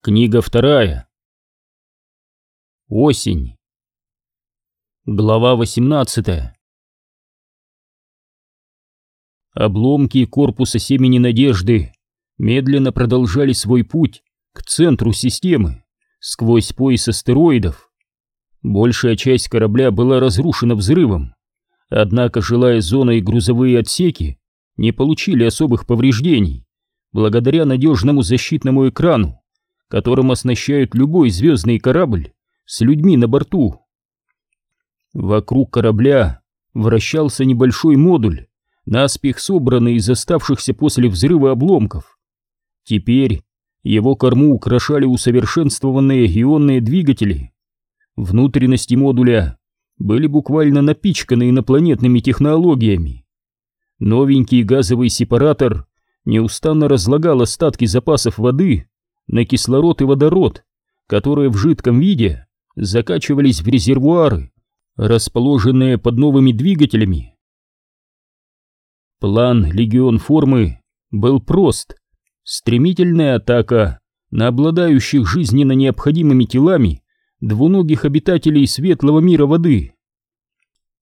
Книга вторая. Осень. Глава 18. Обломки корпуса семени надежды медленно продолжали свой путь к центру системы, сквозь пояс астероидов. Большая часть корабля была разрушена взрывом, однако жилая зона и грузовые отсеки не получили особых повреждений благодаря надежному защитному экрану, которым оснащают любой звездный корабль с людьми на борту. Вокруг корабля вращался небольшой модуль, наспех собранный из оставшихся после взрыва обломков. Теперь его корму украшали усовершенствованные ионные двигатели. Внутренности модуля были буквально напичканы инопланетными технологиями. Новенький газовый сепаратор неустанно разлагал остатки запасов воды на кислород и водород, которые в жидком виде закачивались в резервуары, расположенные под новыми двигателями. План «Легион формы» был прост. Стремительная атака на обладающих жизненно необходимыми телами двуногих обитателей светлого мира воды.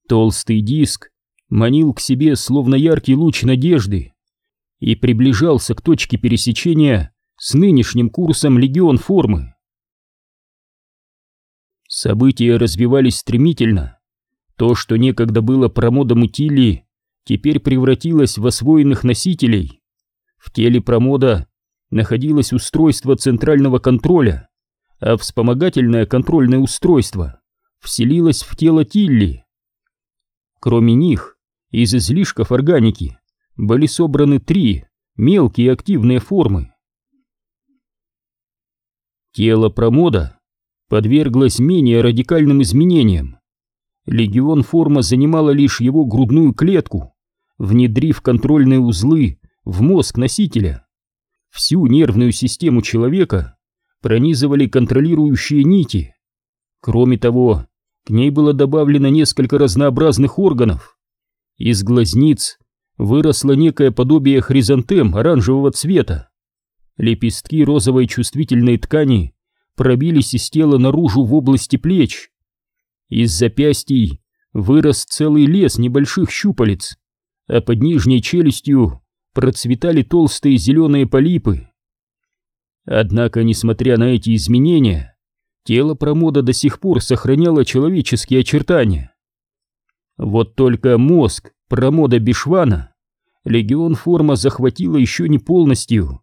Толстый диск манил к себе словно яркий луч надежды и приближался к точке пересечения с нынешним курсом легион формы. События развивались стремительно. То, что некогда было промодом утилии, теперь превратилось в освоенных носителей. В теле промода находилось устройство центрального контроля, а вспомогательное контрольное устройство вселилось в тело Тилли. Кроме них, из излишков органики были собраны три мелкие активные формы. Тело промода подверглось менее радикальным изменениям. Легион форма занимала лишь его грудную клетку, внедрив контрольные узлы в мозг носителя. Всю нервную систему человека пронизывали контролирующие нити. Кроме того, к ней было добавлено несколько разнообразных органов. Из глазниц выросло некое подобие хризантем оранжевого цвета. Лепестки розовой чувствительной ткани пробились из тела наружу в области плеч. Из запястий вырос целый лес небольших щупалец, а под нижней челюстью процветали толстые зеленые полипы. Однако, несмотря на эти изменения, тело промода до сих пор сохраняло человеческие очертания. Вот только мозг промода Бишвана легион форма захватила еще не полностью.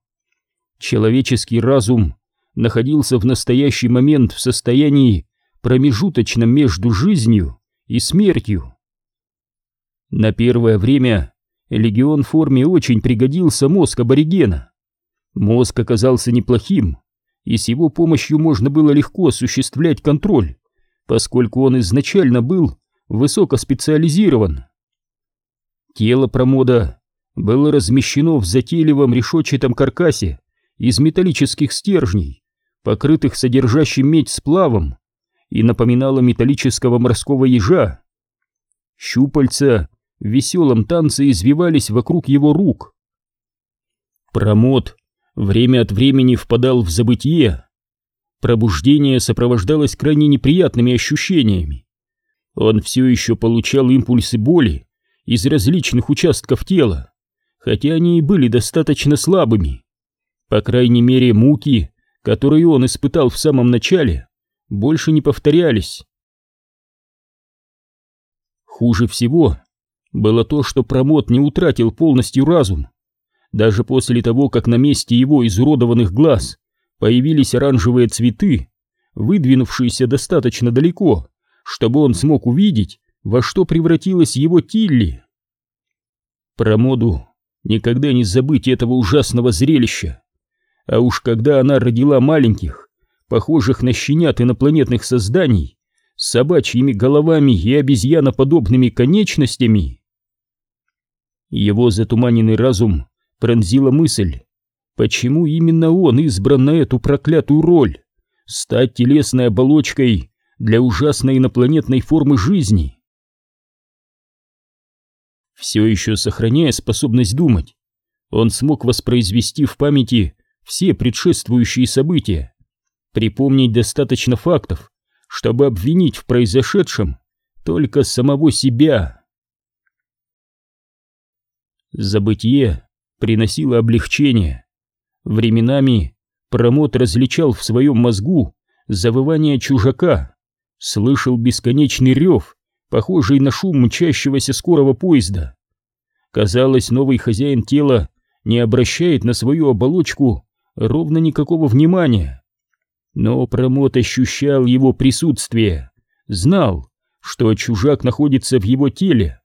Человеческий разум находился в настоящий момент в состоянии промежуточном между жизнью и смертью. На первое время легион форме очень пригодился мозг аборигена. Мозг оказался неплохим, и с его помощью можно было легко осуществлять контроль, поскольку он изначально был высокоспециализирован. Тело промода было размещено в затейливом решетчатом каркасе из металлических стержней, покрытых содержащим медь сплавом, и напоминало металлического морского ежа. Щупальца в веселом танце извивались вокруг его рук. Промот время от времени впадал в забытие. Пробуждение сопровождалось крайне неприятными ощущениями. Он все еще получал импульсы боли из различных участков тела хотя они и были достаточно слабыми. По крайней мере, муки, которые он испытал в самом начале, больше не повторялись. Хуже всего было то, что промот не утратил полностью разум. Даже после того, как на месте его изуродованных глаз появились оранжевые цветы, выдвинувшиеся достаточно далеко, чтобы он смог увидеть, во что превратилась его Тилли. Промоду никогда не забыть этого ужасного зрелища. А уж когда она родила маленьких, похожих на щенят инопланетных созданий, с собачьими головами и обезьяноподобными конечностями. Его затуманенный разум пронзила мысль, почему именно он избран на эту проклятую роль, стать телесной оболочкой для ужасной инопланетной формы жизни все еще сохраняя способность думать, он смог воспроизвести в памяти все предшествующие события, Припомнить достаточно фактов, чтобы обвинить в произошедшем только самого себя. Забытие приносило облегчение. Временами Промот различал в своем мозгу завывание чужака, слышал бесконечный рев, похожий на шум мчащегося скорого поезда. Казалось, новый хозяин тела не обращает на свою оболочку ровно никакого внимания. Но Промот ощущал его присутствие, знал, что чужак находится в его теле,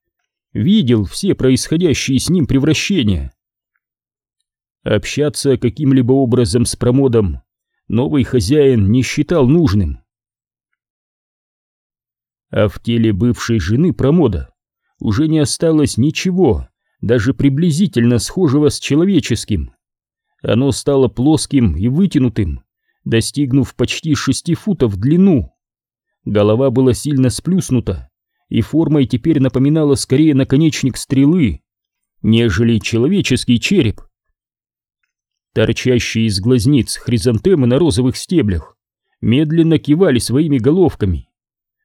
видел все происходящие с ним превращения. Общаться каким-либо образом с Промодом новый хозяин не считал нужным. А в теле бывшей жены Промода уже не осталось ничего, даже приблизительно схожего с человеческим. Оно стало плоским и вытянутым, достигнув почти шести футов в длину. Голова была сильно сплюснута, и формой теперь напоминала скорее наконечник стрелы, нежели человеческий череп. Торчащие из глазниц хризантемы на розовых стеблях медленно кивали своими головками.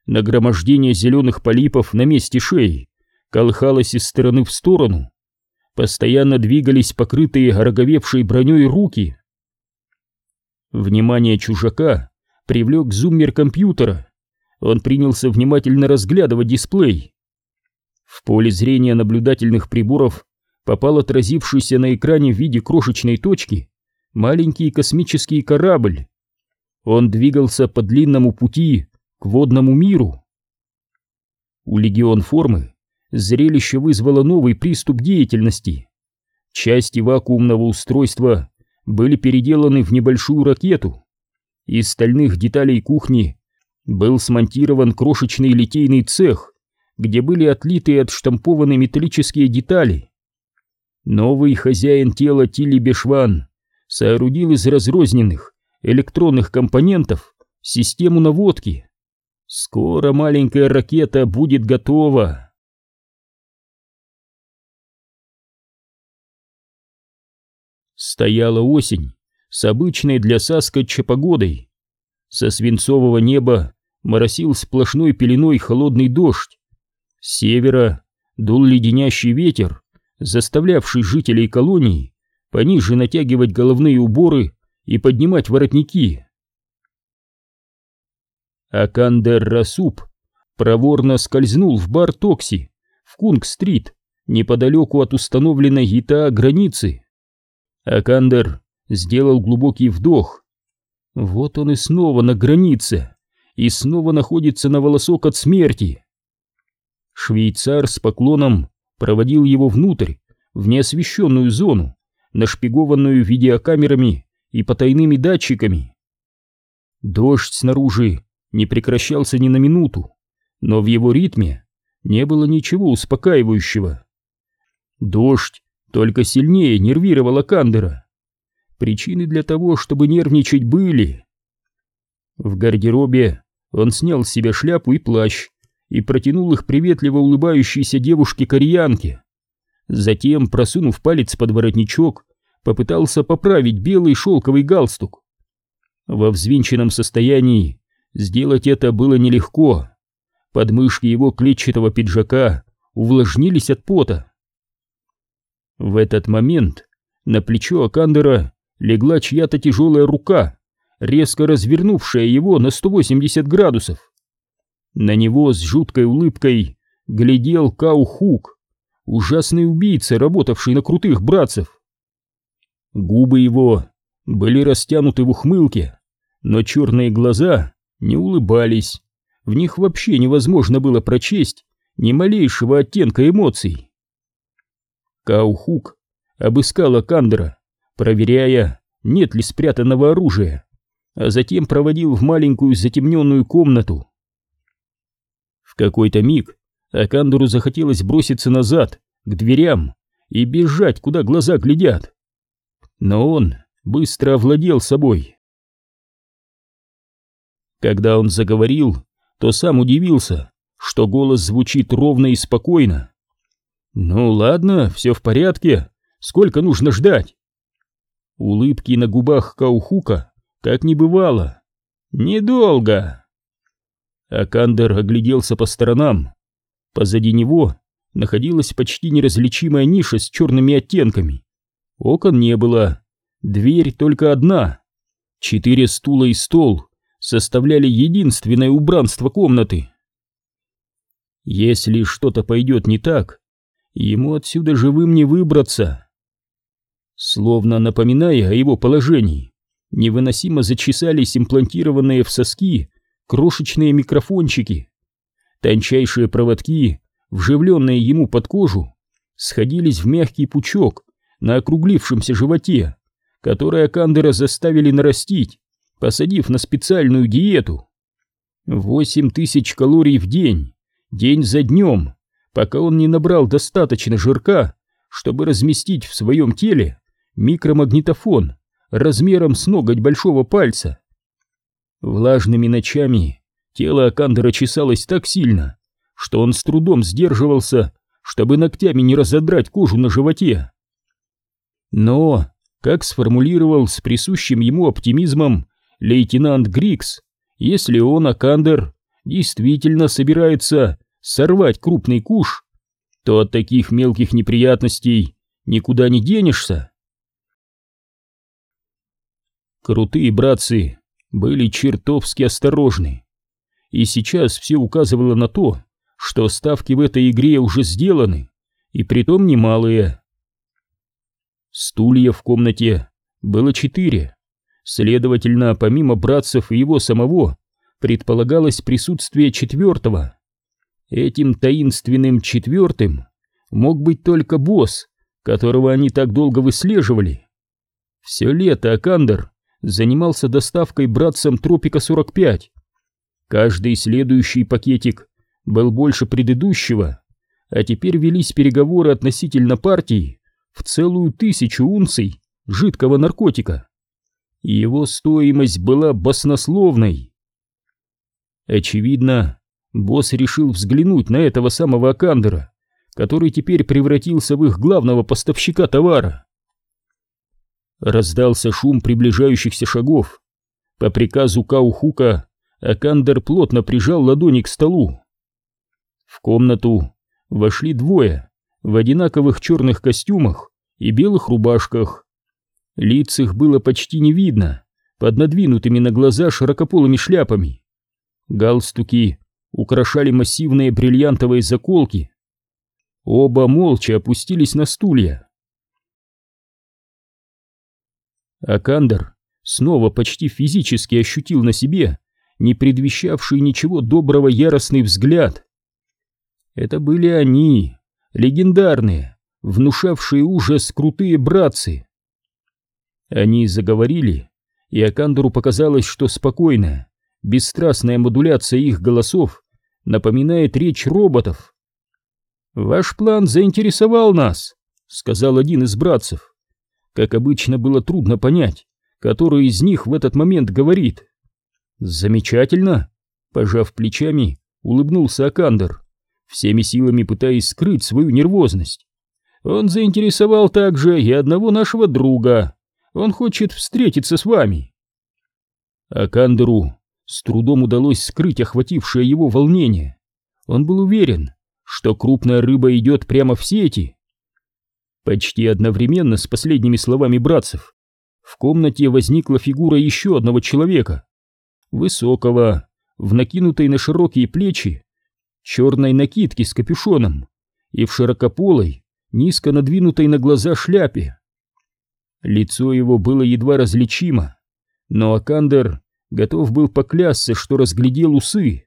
Нагромождение зеленых полипов на месте шеи колыхалось из стороны в сторону. Постоянно двигались покрытые ороговевшей броней руки. Внимание чужака привлек зуммер компьютера. Он принялся внимательно разглядывать дисплей. В поле зрения наблюдательных приборов попал отразившийся на экране в виде крошечной точки маленький космический корабль. Он двигался по длинному пути к водному миру. У легион формы зрелище вызвало новый приступ деятельности. Части вакуумного устройства были переделаны в небольшую ракету. Из стальных деталей кухни был смонтирован крошечный литейный цех, где были отлиты и отштампованы металлические детали. Новый хозяин тела Тилли Бешван соорудил из разрозненных электронных компонентов систему наводки. Скоро маленькая ракета будет готова. Стояла осень с обычной для Саскотча погодой. Со свинцового неба моросил сплошной пеленой холодный дождь. С севера дул леденящий ветер, заставлявший жителей колонии пониже натягивать головные уборы и поднимать воротники. Акандер Расуп проворно скользнул в бар Токси в Кунг-стрит, неподалеку от установленной ИТА границы. Акандер сделал глубокий вдох. Вот он и снова на границе, и снова находится на волосок от смерти. Швейцар с поклоном проводил его внутрь, в неосвещенную зону, нашпигованную видеокамерами и потайными датчиками. Дождь снаружи не прекращался ни на минуту, но в его ритме не было ничего успокаивающего. Дождь только сильнее нервировал Кандера. Причины для того, чтобы нервничать, были. В гардеробе он снял с себя шляпу и плащ и протянул их приветливо улыбающейся девушке-кореянке. Затем, просунув палец под воротничок, попытался поправить белый шелковый галстук. Во взвинченном состоянии сделать это было нелегко. Подмышки его клетчатого пиджака увлажнились от пота. В этот момент на плечо Акандера легла чья-то тяжелая рука, резко развернувшая его на 180 градусов. На него с жуткой улыбкой глядел Кау Хук, ужасный убийца, работавший на крутых братцев. Губы его были растянуты в ухмылке, но черные глаза не улыбались, в них вообще невозможно было прочесть ни малейшего оттенка эмоций. Каухук обыскала Кандера, проверяя, нет ли спрятанного оружия, а затем проводил в маленькую затемненную комнату. В какой-то миг Акандуру захотелось броситься назад, к дверям, и бежать, куда глаза глядят. Но он быстро овладел собой. Когда он заговорил, то сам удивился, что голос звучит ровно и спокойно. «Ну ладно, все в порядке. Сколько нужно ждать?» Улыбки на губах Каухука как не бывало. Недолго. Акандер огляделся по сторонам. Позади него находилась почти неразличимая ниша с черными оттенками. Окон не было, дверь только одна. Четыре стула и стол составляли единственное убранство комнаты. Если что-то пойдет не так, ему отсюда живым не выбраться. Словно напоминая о его положении, невыносимо зачесались имплантированные в соски крошечные микрофончики. Тончайшие проводки, вживленные ему под кожу, сходились в мягкий пучок на округлившемся животе, который Акандера заставили нарастить, посадив на специальную диету. Восемь тысяч калорий в день день за днем, пока он не набрал достаточно жирка, чтобы разместить в своем теле микромагнитофон размером с ноготь большого пальца. Влажными ночами тело Акандера чесалось так сильно, что он с трудом сдерживался, чтобы ногтями не разодрать кожу на животе. Но, как сформулировал с присущим ему оптимизмом лейтенант Грикс, если он, Акандер, действительно собирается сорвать крупный куш, то от таких мелких неприятностей никуда не денешься. Крутые братцы были чертовски осторожны, и сейчас все указывало на то, что ставки в этой игре уже сделаны, и притом немалые. Стулья в комнате было четыре, следовательно, помимо братцев и его самого, предполагалось присутствие четвертого. Этим таинственным четвертым мог быть только босс, которого они так долго выслеживали. Все лето Акандер занимался доставкой братцам Тропика-45. Каждый следующий пакетик был больше предыдущего, а теперь велись переговоры относительно партии в целую тысячу унций жидкого наркотика. Его стоимость была баснословной. Очевидно, босс решил взглянуть на этого самого Акандера, который теперь превратился в их главного поставщика товара. Раздался шум приближающихся шагов. По приказу Каухука Акандер плотно прижал ладони к столу. В комнату вошли двое в одинаковых черных костюмах и белых рубашках. Лиц их было почти не видно под надвинутыми на глаза широкополыми шляпами. Галстуки украшали массивные бриллиантовые заколки. Оба молча опустились на стулья. Акандер снова почти физически ощутил на себе не предвещавший ничего доброго яростный взгляд. Это были они, легендарные, внушавшие ужас крутые братцы. Они заговорили, и Акандеру показалось, что спокойная, бесстрастная модуляция их голосов напоминает речь роботов. «Ваш план заинтересовал нас», — сказал один из братцев. Как обычно, было трудно понять, который из них в этот момент говорит. «Замечательно», — пожав плечами, улыбнулся Акандер, всеми силами пытаясь скрыть свою нервозность. «Он заинтересовал также и одного нашего друга. Он хочет встретиться с вами». Акандеру с трудом удалось скрыть охватившее его волнение. Он был уверен, что крупная рыба идет прямо в сети. Почти одновременно с последними словами братцев в комнате возникла фигура еще одного человека, высокого, в накинутой на широкие плечи, черной накидке с капюшоном и в широкополой, низко надвинутой на глаза шляпе. Лицо его было едва различимо, но Акандер готов был поклясться, что разглядел усы.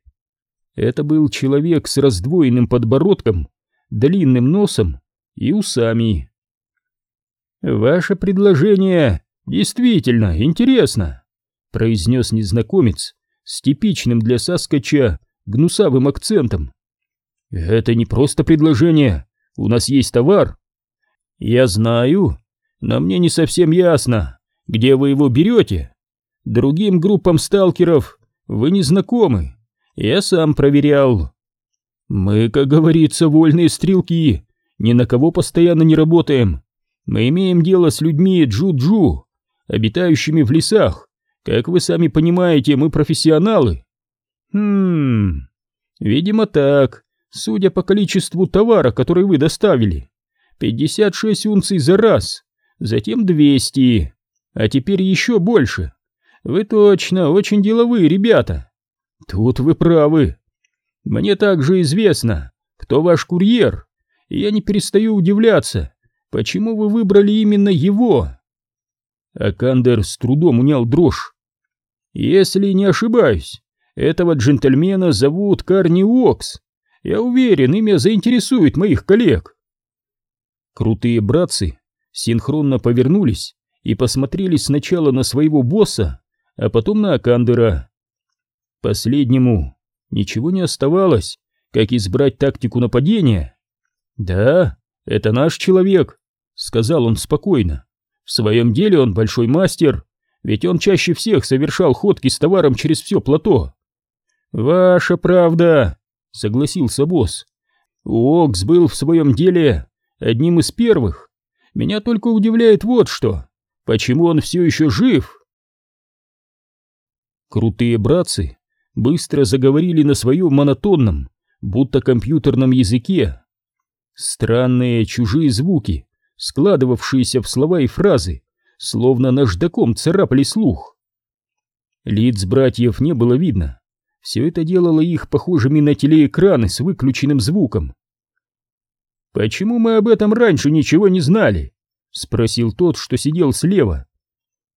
Это был человек с раздвоенным подбородком, длинным носом и усами. «Ваше предложение действительно интересно», — произнес незнакомец с типичным для Саскача гнусавым акцентом. «Это не просто предложение, у нас есть товар». «Я знаю, но мне не совсем ясно, где вы его берете». Другим группам сталкеров вы не знакомы. Я сам проверял. Мы, как говорится, вольные стрелки, ни на кого постоянно не работаем. Мы имеем дело с людьми Джу-Джу, обитающими в лесах, Как вы сами понимаете, мы профессионалы. Хм, видимо так, судя по количеству товара, который вы доставили. 56 унций за раз, затем 200, а теперь еще больше. Вы точно очень деловые ребята. Тут вы правы. Мне также известно, кто ваш курьер, и я не перестаю удивляться, почему вы выбрали именно его. Акандер с трудом унял дрожь. Если не ошибаюсь, этого джентльмена зовут Карни Уокс. Я уверен, имя заинтересует моих коллег. Крутые братцы синхронно повернулись и посмотрели сначала на своего босса, а потом на Акандера. Последнему ничего не оставалось, как избрать тактику нападения. «Да, это наш человек», — сказал он спокойно. «В своем деле он большой мастер, ведь он чаще всех совершал ходки с товаром через все плато». «Ваша правда», — согласился босс. «Окс был в своем деле одним из первых. Меня только удивляет вот что. Почему он все еще жив? Крутые братцы быстро заговорили на своем монотонном, будто компьютерном языке. Странные чужие звуки, складывавшиеся в слова и фразы, словно наждаком царапали слух. Лиц братьев не было видно. Все это делало их похожими на телеэкраны с выключенным звуком. «Почему мы об этом раньше ничего не знали?» — спросил тот, что сидел слева.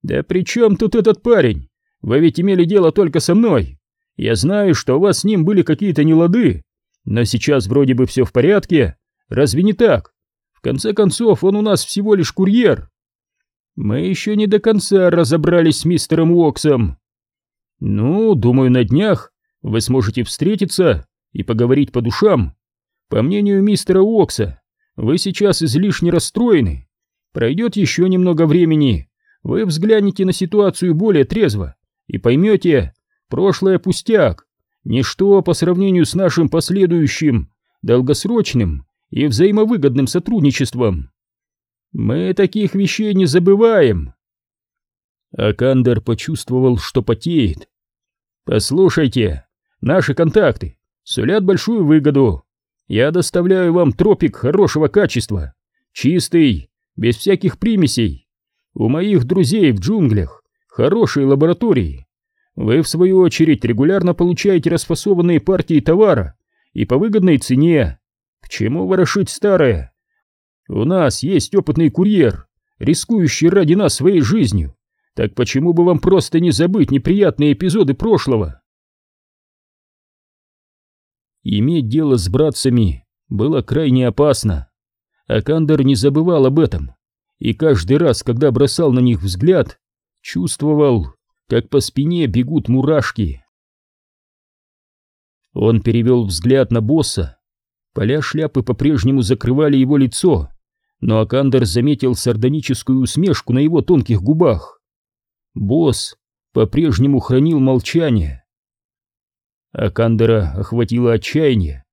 «Да при чем тут этот парень? Вы ведь имели дело только со мной. Я знаю, что у вас с ним были какие-то нелады, но сейчас вроде бы все в порядке. Разве не так? В конце концов, он у нас всего лишь курьер». «Мы еще не до конца разобрались с мистером Уоксом». «Ну, думаю, на днях вы сможете встретиться и поговорить по душам. По мнению мистера Уокса, вы сейчас излишне расстроены. Пройдет еще немного времени, вы взглянете на ситуацию более трезво и поймете, прошлое пустяк, ничто по сравнению с нашим последующим, долгосрочным и взаимовыгодным сотрудничеством. Мы таких вещей не забываем. Акандер почувствовал, что потеет. Послушайте, наши контакты сулят большую выгоду. Я доставляю вам тропик хорошего качества, чистый, без всяких примесей. У моих друзей в джунглях хорошие лаборатории. Вы, в свою очередь, регулярно получаете расфасованные партии товара и по выгодной цене. К чему ворошить старое? У нас есть опытный курьер, рискующий ради нас своей жизнью. Так почему бы вам просто не забыть неприятные эпизоды прошлого? Иметь дело с братцами было крайне опасно. Акандер не забывал об этом, и каждый раз, когда бросал на них взгляд, чувствовал, как по спине бегут мурашки. Он перевел взгляд на босса. Поля шляпы по-прежнему закрывали его лицо, но Акандер заметил сардоническую усмешку на его тонких губах. Босс по-прежнему хранил молчание. А Кандера охватило отчаяние.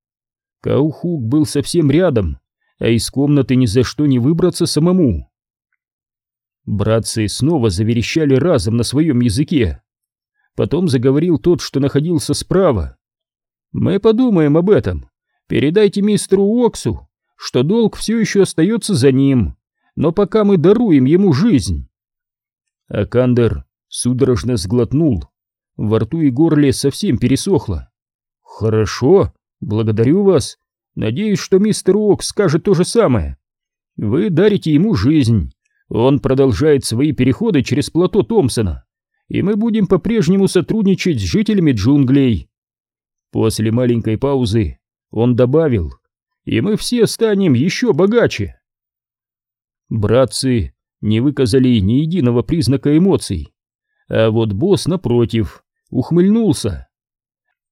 Каухук был совсем рядом, а из комнаты ни за что не выбраться самому. Братцы снова заверещали разом на своем языке. Потом заговорил тот, что находился справа. «Мы подумаем об этом. Передайте мистеру Уоксу, что долг все еще остается за ним, но пока мы даруем ему жизнь». Акандер судорожно сглотнул. Во рту и горле совсем пересохло. «Хорошо, благодарю вас. Надеюсь, что мистер Ок скажет то же самое. Вы дарите ему жизнь. Он продолжает свои переходы через плато Томпсона, и мы будем по-прежнему сотрудничать с жителями джунглей». После маленькой паузы он добавил, «И мы все станем еще богаче». Братцы не выказали ни единого признака эмоций, а вот босс, напротив, ухмыльнулся.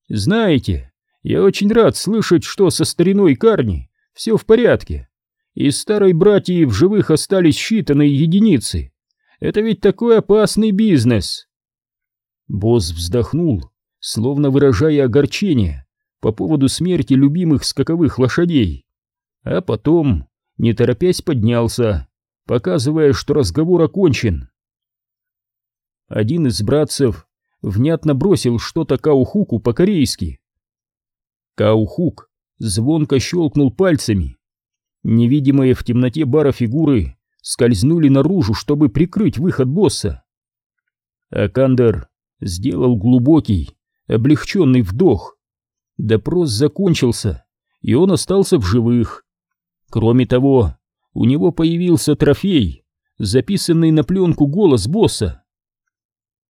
«Знаете, я очень рад слышать, что со стариной Карни все в порядке. Из старой братьи в живых остались считанные единицы. Это ведь такой опасный бизнес!» Босс вздохнул, словно выражая огорчение по поводу смерти любимых скаковых лошадей. А потом, не торопясь, поднялся, показывая, что разговор окончен. один из братцев внятно бросил что-то Каухуку по-корейски. Каухук звонко щелкнул пальцами. Невидимые в темноте бара фигуры скользнули наружу, чтобы прикрыть выход босса. Акандер сделал глубокий, облегченный вдох. Допрос закончился, и он остался в живых. Кроме того, у него появился трофей, записанный на пленку голос босса.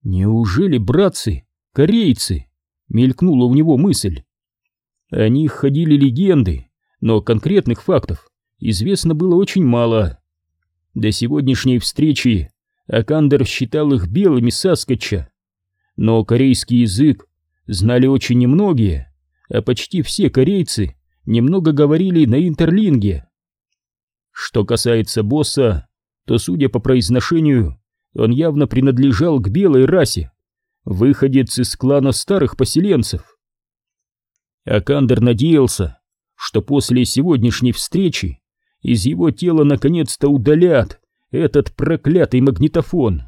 «Неужели братцы, корейцы?» — мелькнула у него мысль. О них ходили легенды, но конкретных фактов известно было очень мало. До сегодняшней встречи Акандер считал их белыми Саскотча, но корейский язык знали очень немногие, а почти все корейцы немного говорили на интерлинге. Что касается босса, то, судя по произношению, он явно принадлежал к белой расе, выходец из клана старых поселенцев. Акандер надеялся, что после сегодняшней встречи из его тела наконец-то удалят этот проклятый магнитофон.